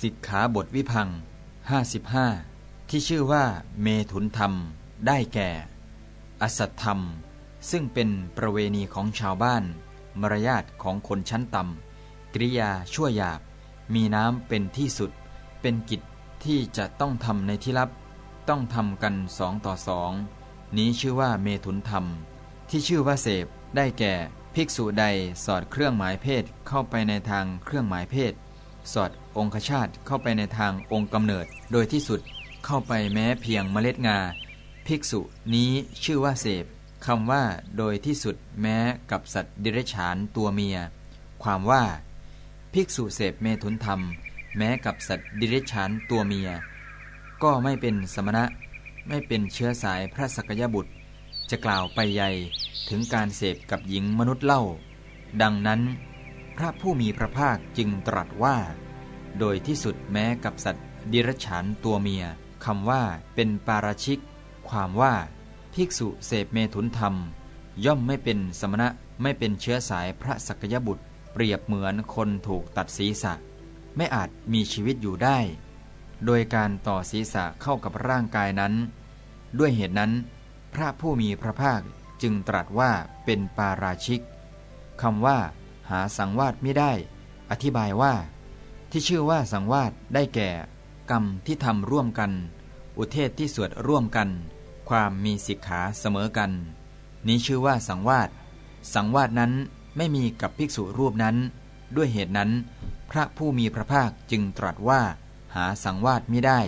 สิกขาบทวิพัง55ที่ชื่อว่าเมถุนธรรม ได้แก่ อสัตธรรม ซึ่งเป็นประเวณีของชาวบ้าน มารยาทของคนชั้นต่ำกริยาชั่วหยาบ มีน้ำเป็นที่สุด เป็นกิจที่จะต้องทำในที่ลับ ต้องทำกันสองต่อสองนี้ชื่อว่าเมถุนธรรม ที่ชื่อว่าเสพได้แก่ ภิกษุใดสอดเครื่องหมายเพศเข้าไปในทางเครื่องหมายเพศ สอดองคชาตเข้าไปในทางองค์กำเนิด โดยที่สุดเข้าไปแม้เพียงเมล็ดงา ภิกษุนี้ชื่อว่าเสพคำว่าโดยที่สุดแม้กับสัตว์ดิเรกชันตัวเมีย ความว่า ภิกษุเสพเมถุนธรรม แม้กับสัตว์ดิเรกชันตัวเมีย ก็ไม่เป็นสมณะ ไม่เป็นเชื้อสายพระสกยบุตร จะกล่าวไปใหญ่ถึงการเสพกับหญิงมนุษย์เล่า ดังนั้น พระผู้มีพระภาคจึงตรัสว่า โดยที่สุดแม้กับสัตว์ดิรัจฉานตัวเมียคำว่าเป็นปาราชิก ความว่า ภิกษุเสพเมถุนธรรม ย่อมไม่เป็นสมณะไม่เป็นเชื้อสายพระสกยบุตร เปรียบเหมือนคนถูกตัดศีรษะ ไม่อาจมีชีวิตอยู่ได้ โดยการต่อศีรษะเข้ากับร่างกายนั้น ด้วยเหตุนั้น พระผู้มีพระภาคจึงตรัสว่าเป็นปาราชิกคำว่า หาสังวาสไม่ได้ อธิบายว่า ที่ชื่อว่าสังวาสได้แก่ กรรมที่ทำร่วมกัน อุเทศที่สวดร่วมกัน ความมีสิกขาเสมอกัน นี้ชื่อว่าสังวาสสังวาสนั้นไม่มีกับภิกษุรูปนั้น ด้วยเหตุนั้น พระผู้มีพระภาคจึงตรัสว่า หาสังวาสไม่ได้